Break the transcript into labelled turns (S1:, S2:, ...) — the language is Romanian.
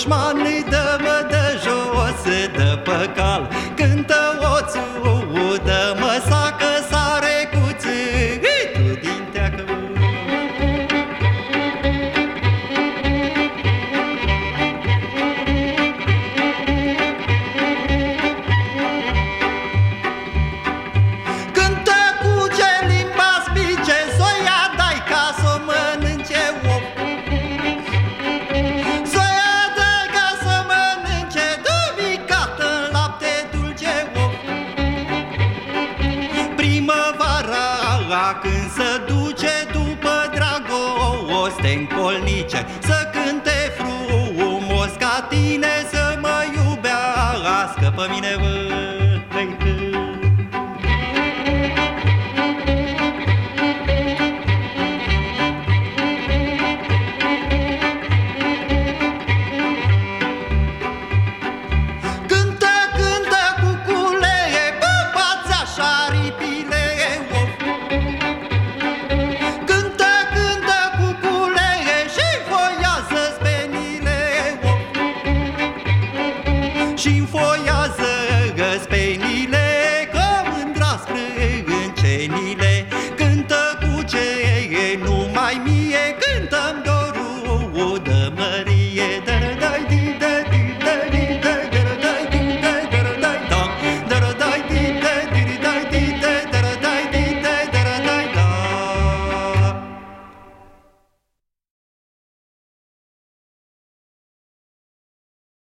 S1: Schmarrn in când se duce după dragoste în colnice Să cânte frumos ca tine să mă iubească pe mine vă. jardim foi a